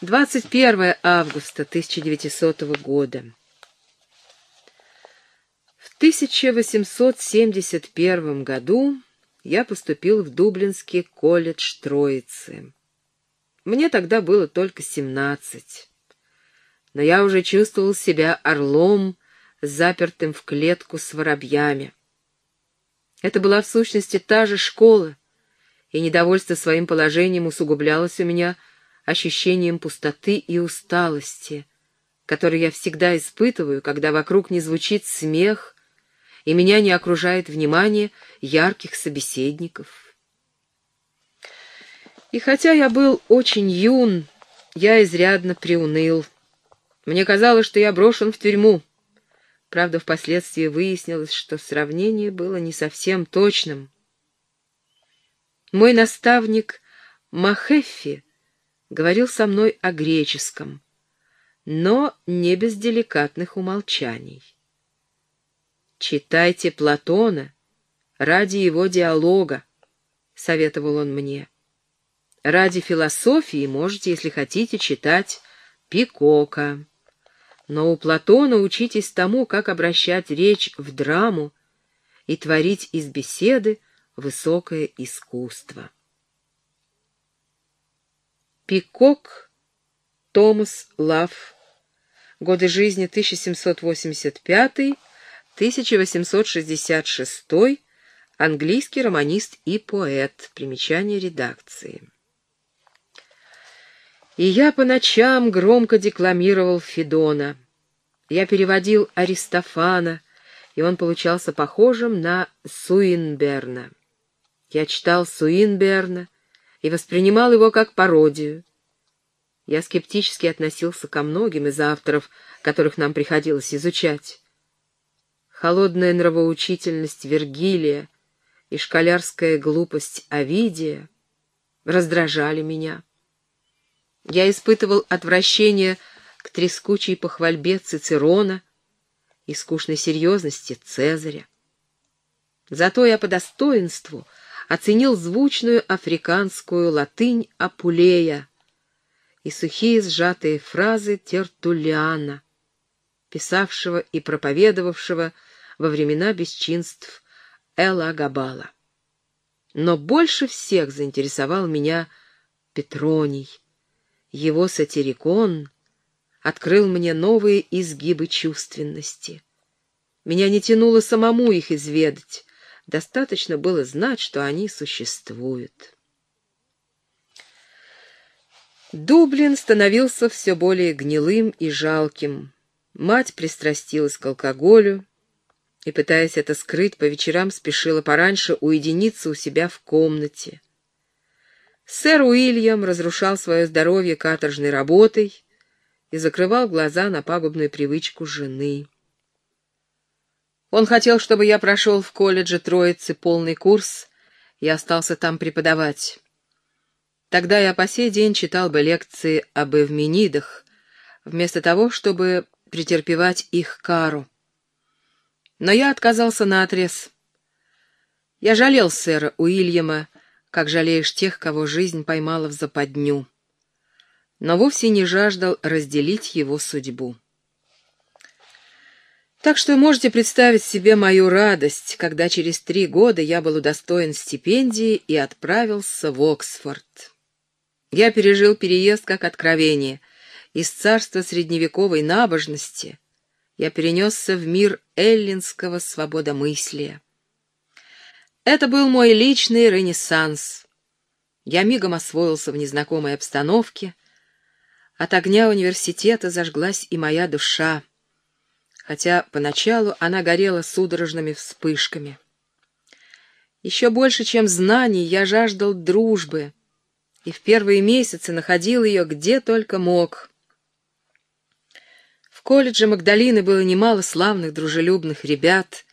21 августа 1900 года. В 1871 году я поступил в Дублинский колледж Троицы. Мне тогда было только 17. Но я уже чувствовал себя орлом, запертым в клетку с воробьями. Это была в сущности та же школа, и недовольство своим положением усугублялось у меня ощущением пустоты и усталости, который я всегда испытываю, когда вокруг не звучит смех и меня не окружает внимание ярких собеседников. И хотя я был очень юн, я изрядно приуныл. Мне казалось, что я брошен в тюрьму. Правда, впоследствии выяснилось, что сравнение было не совсем точным. Мой наставник Махеффи говорил со мной о греческом, но не без деликатных умолчаний. «Читайте Платона ради его диалога», — советовал он мне. «Ради философии можете, если хотите, читать Пикока. Но у Платона учитесь тому, как обращать речь в драму и творить из беседы высокое искусство». Пикок Томас Лав. Годы жизни 1785-1866. Английский романист и поэт. Примечание редакции. И я по ночам громко декламировал Федона. Я переводил Аристофана, и он получался похожим на Суинберна. Я читал Суинберна, и воспринимал его как пародию. Я скептически относился ко многим из авторов, которых нам приходилось изучать. Холодная нравоучительность Вергилия и школярская глупость Овидия раздражали меня. Я испытывал отвращение к трескучей похвальбе Цицерона и скучной серьезности Цезаря. Зато я по достоинству — оценил звучную африканскую латынь Апулея и сухие сжатые фразы Тертулиана, писавшего и проповедовавшего во времена бесчинств Эла Габала. Но больше всех заинтересовал меня Петроний. Его сатирикон открыл мне новые изгибы чувственности. Меня не тянуло самому их изведать, Достаточно было знать, что они существуют. Дублин становился все более гнилым и жалким. Мать пристрастилась к алкоголю и, пытаясь это скрыть, по вечерам спешила пораньше уединиться у себя в комнате. Сэр Уильям разрушал свое здоровье каторжной работой и закрывал глаза на пагубную привычку жены. Он хотел, чтобы я прошел в колледже Троицы полный курс и остался там преподавать. Тогда я по сей день читал бы лекции об Эвменидах, вместо того, чтобы претерпевать их кару. Но я отказался наотрез. Я жалел сэра Уильяма, как жалеешь тех, кого жизнь поймала в западню, но вовсе не жаждал разделить его судьбу. Так что можете представить себе мою радость, когда через три года я был удостоен стипендии и отправился в Оксфорд. Я пережил переезд как откровение. Из царства средневековой набожности я перенесся в мир эллинского свободомыслия. Это был мой личный ренессанс. Я мигом освоился в незнакомой обстановке. От огня университета зажглась и моя душа хотя поначалу она горела судорожными вспышками. Еще больше, чем знаний, я жаждал дружбы, и в первые месяцы находил ее где только мог. В колледже Магдалины было немало славных дружелюбных ребят,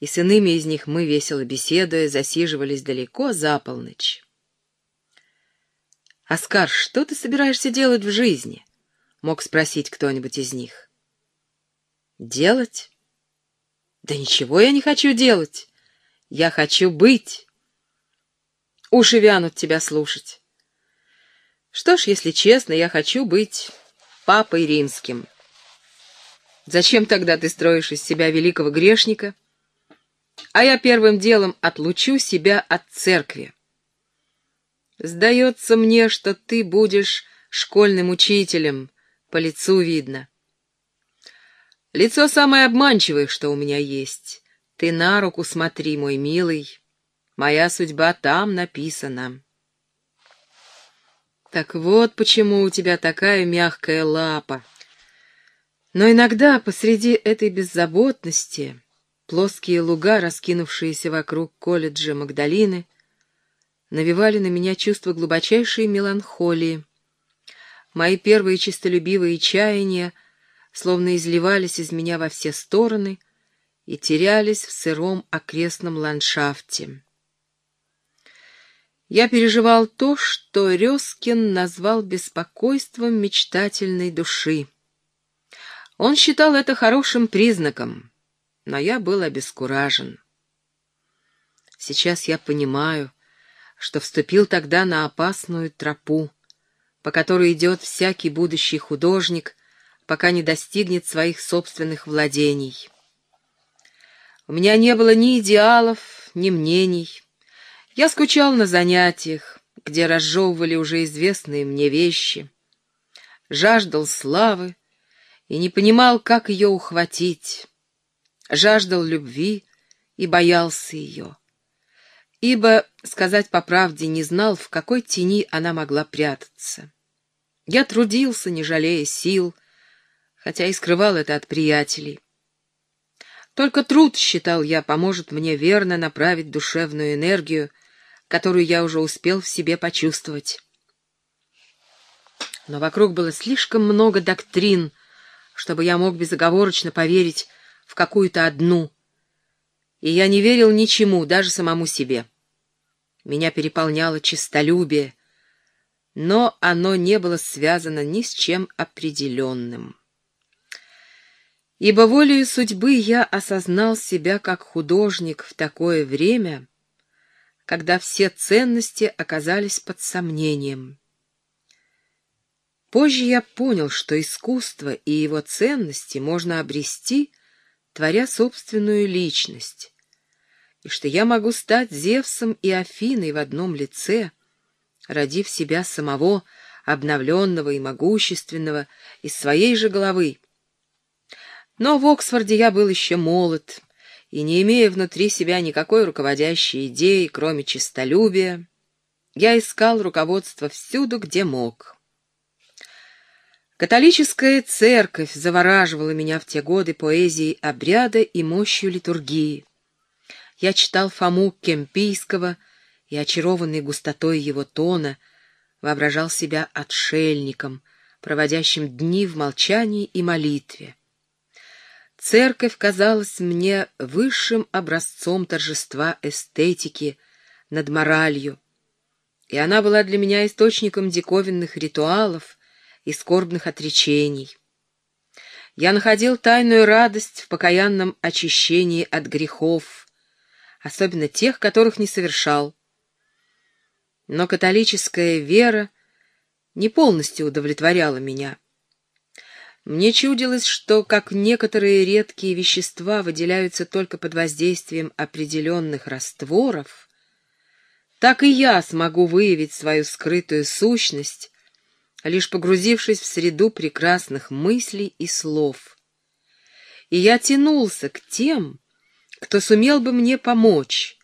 и с иными из них мы, весело беседуя, засиживались далеко за полночь. «Оскар, что ты собираешься делать в жизни?» — мог спросить кто-нибудь из них. Делать? Да ничего я не хочу делать. Я хочу быть. Уши вянут тебя слушать. Что ж, если честно, я хочу быть папой римским. Зачем тогда ты строишь из себя великого грешника? А я первым делом отлучу себя от церкви. Сдается мне, что ты будешь школьным учителем, по лицу видно. Лицо самое обманчивое, что у меня есть. Ты на руку смотри, мой милый. Моя судьба там написана. Так вот почему у тебя такая мягкая лапа. Но иногда посреди этой беззаботности плоские луга, раскинувшиеся вокруг колледжа Магдалины, навевали на меня чувство глубочайшей меланхолии. Мои первые честолюбивые чаяния словно изливались из меня во все стороны и терялись в сыром окрестном ландшафте. Я переживал то, что Резкин назвал беспокойством мечтательной души. Он считал это хорошим признаком, но я был обескуражен. Сейчас я понимаю, что вступил тогда на опасную тропу, по которой идет всякий будущий художник, пока не достигнет своих собственных владений. У меня не было ни идеалов, ни мнений. Я скучал на занятиях, где разжевывали уже известные мне вещи, жаждал славы и не понимал, как ее ухватить, жаждал любви и боялся ее, ибо, сказать по правде, не знал, в какой тени она могла прятаться. Я трудился, не жалея сил, хотя и скрывал это от приятелей. Только труд, считал я, поможет мне верно направить душевную энергию, которую я уже успел в себе почувствовать. Но вокруг было слишком много доктрин, чтобы я мог безоговорочно поверить в какую-то одну. И я не верил ничему, даже самому себе. Меня переполняло честолюбие, но оно не было связано ни с чем определенным. Ибо волею судьбы я осознал себя как художник в такое время, когда все ценности оказались под сомнением. Позже я понял, что искусство и его ценности можно обрести, творя собственную личность, и что я могу стать Зевсом и Афиной в одном лице, родив себя самого, обновленного и могущественного, из своей же головы. Но в Оксфорде я был еще молод, и, не имея внутри себя никакой руководящей идеи, кроме честолюбия, я искал руководство всюду, где мог. Католическая церковь завораживала меня в те годы поэзией обряда и мощью литургии. Я читал Фому Кемпийского и, очарованный густотой его тона, воображал себя отшельником, проводящим дни в молчании и молитве. Церковь казалась мне высшим образцом торжества эстетики над моралью, и она была для меня источником диковинных ритуалов и скорбных отречений. Я находил тайную радость в покаянном очищении от грехов, особенно тех, которых не совершал. Но католическая вера не полностью удовлетворяла меня. Мне чудилось, что, как некоторые редкие вещества выделяются только под воздействием определенных растворов, так и я смогу выявить свою скрытую сущность, лишь погрузившись в среду прекрасных мыслей и слов. И я тянулся к тем, кто сумел бы мне помочь,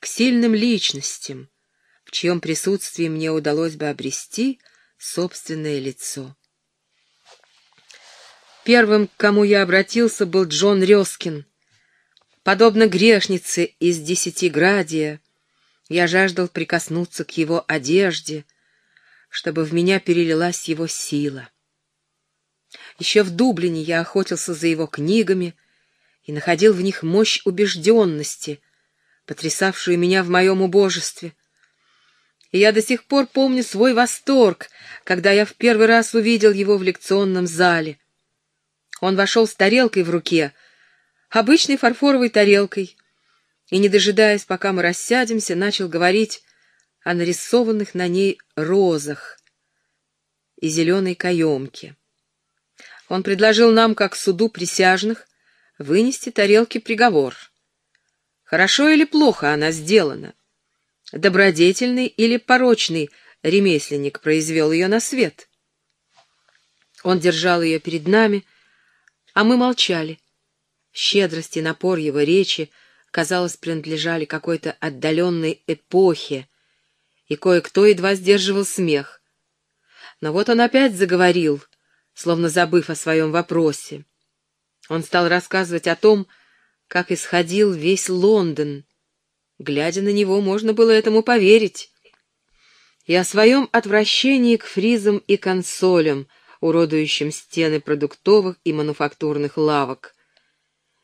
к сильным личностям, в чьем присутствии мне удалось бы обрести собственное лицо. Первым, к кому я обратился, был Джон Резкин. Подобно грешнице из Десятиградия, я жаждал прикоснуться к его одежде, чтобы в меня перелилась его сила. Еще в Дублине я охотился за его книгами и находил в них мощь убежденности, потрясавшую меня в моем убожестве. И я до сих пор помню свой восторг, когда я в первый раз увидел его в лекционном зале — он вошел с тарелкой в руке, обычной фарфоровой тарелкой, и, не дожидаясь, пока мы рассядемся, начал говорить о нарисованных на ней розах, и зеленой каемки. Он предложил нам, как суду присяжных, вынести тарелке приговор. Хорошо или плохо она сделана? Добродетельный или порочный ремесленник произвел ее на свет? Он держал ее перед нами, а мы молчали. Щедрость и напор его речи, казалось, принадлежали какой-то отдаленной эпохе, и кое-кто едва сдерживал смех. Но вот он опять заговорил, словно забыв о своем вопросе. Он стал рассказывать о том, как исходил весь Лондон. Глядя на него, можно было этому поверить. И о своем отвращении к фризам и консолям, уродующим стены продуктовых и мануфактурных лавок.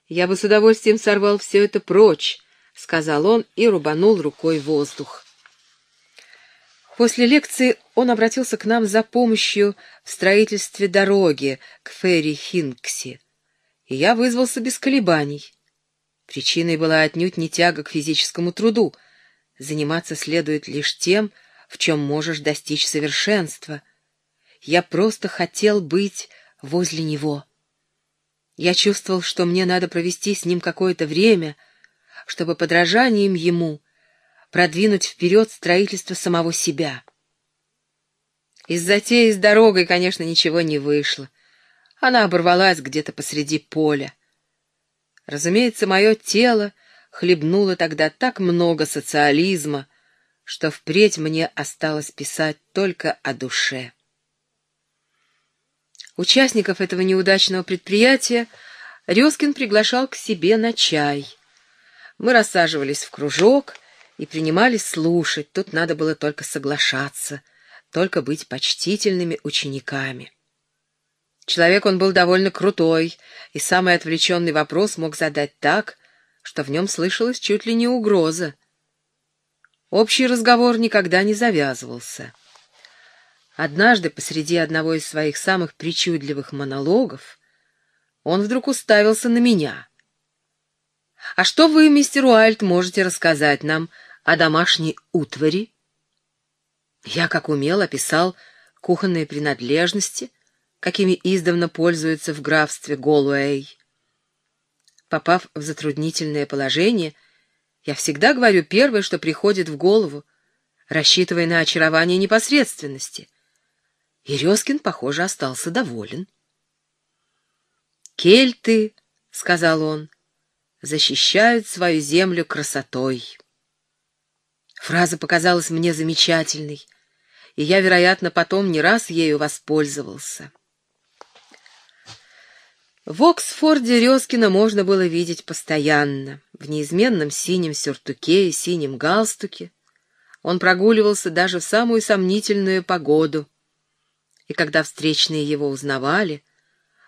«Я бы с удовольствием сорвал все это прочь», — сказал он и рубанул рукой воздух. После лекции он обратился к нам за помощью в строительстве дороги к Ферри Хинкси, и я вызвался без колебаний. Причиной была отнюдь не тяга к физическому труду. Заниматься следует лишь тем, в чем можешь достичь совершенства. Я просто хотел быть возле него. Я чувствовал, что мне надо провести с ним какое-то время, чтобы подражанием ему продвинуть вперед строительство самого себя. Из затеи с дорогой, конечно, ничего не вышло. Она оборвалась где-то посреди поля. Разумеется, мое тело хлебнуло тогда так много социализма, что впредь мне осталось писать только о душе. Участников этого неудачного предприятия Резкин приглашал к себе на чай. Мы рассаживались в кружок и принимались слушать, тут надо было только соглашаться, только быть почтительными учениками. Человек он был довольно крутой, и самый отвлеченный вопрос мог задать так, что в нем слышалась чуть ли не угроза. Общий разговор никогда не завязывался. Однажды, посреди одного из своих самых причудливых монологов, он вдруг уставился на меня. «А что вы, мистер Уайльд, можете рассказать нам о домашней утвари?» Я, как умел, описал кухонные принадлежности — какими издавна пользуются в графстве Голуэй. Попав в затруднительное положение, я всегда говорю первое, что приходит в голову, рассчитывая на очарование непосредственности. И Резкин, похоже, остался доволен. «Кельты», — сказал он, — «защищают свою землю красотой». Фраза показалась мне замечательной, и я, вероятно, потом не раз ею воспользовался. В Оксфорде Резкина можно было видеть постоянно, в неизменном синем сюртуке и синем галстуке. Он прогуливался даже в самую сомнительную погоду. И когда встречные его узнавали,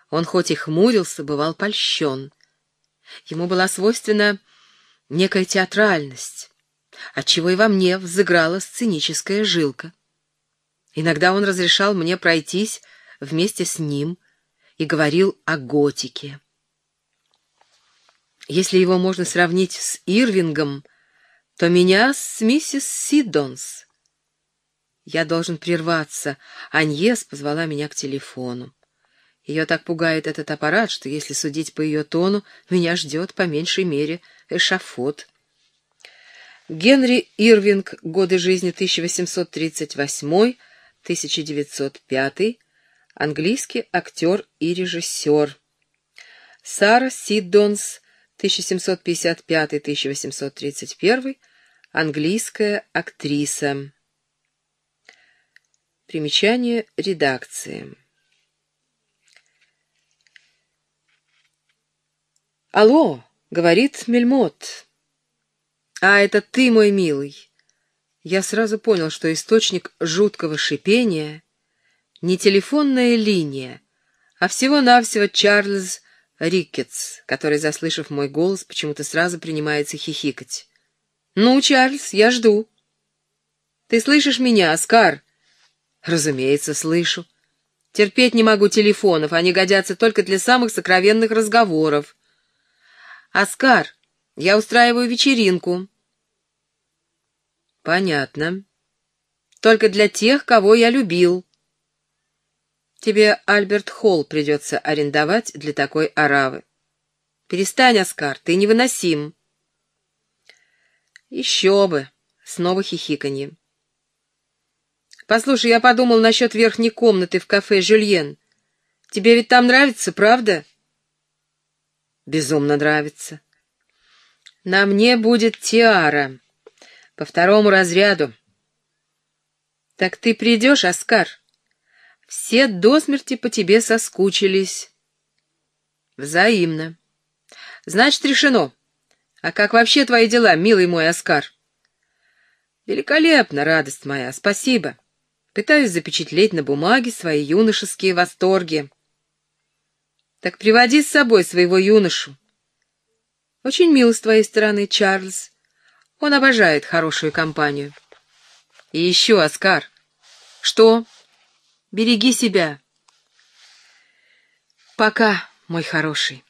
он хоть и хмурился, бывал польщен. Ему была свойственна некая театральность, отчего и во мне взыграла сценическая жилка. Иногда он разрешал мне пройтись вместе с ним — и говорил о готике. Если его можно сравнить с Ирвингом, то меня с миссис Сиддонс. Я должен прерваться. Аньес позвала меня к телефону. Ее так пугает этот аппарат, что, если судить по ее тону, меня ждет по меньшей мере эшафот. Генри Ирвинг, годы жизни 1838-1905, английский актер и режиссер. Сара Сиддонс, 1755-1831, английская актриса. Примечание редакции. «Алло!» — говорит Мельмот. «А, это ты, мой милый!» Я сразу понял, что источник жуткого шипения не телефонная линия, а всего-навсего Чарльз Риккетс, который, заслышав мой голос, почему-то сразу принимается хихикать. «Ну, Чарльз, я жду». «Ты слышишь меня, Оскар?» «Разумеется, слышу. Терпеть не могу телефонов, они годятся только для самых сокровенных разговоров». «Оскар, я устраиваю вечеринку». «Понятно. Только для тех, кого я любил». Тебе Альберт Холл придется арендовать для такой оравы. Перестань, Оскар, ты невыносим. Еще бы. Снова хихиканье. Послушай, я подумал насчет верхней комнаты в кафе «Жюльен». Тебе ведь там нравится, правда? Безумно нравится. На мне будет тиара. По второму разряду. Так ты придешь, Оскар? Все до смерти по тебе соскучились. Взаимно. Значит, решено. А как вообще твои дела, милый мой Оскар? Великолепно, радость моя, спасибо. Пытаюсь запечатлеть на бумаге свои юношеские восторги. Так приводи с собой своего юношу. Очень мило с твоей стороны, Чарльз. Он обожает хорошую компанию. И еще, Оскар. Что? Береги себя. Пока, мой хороший.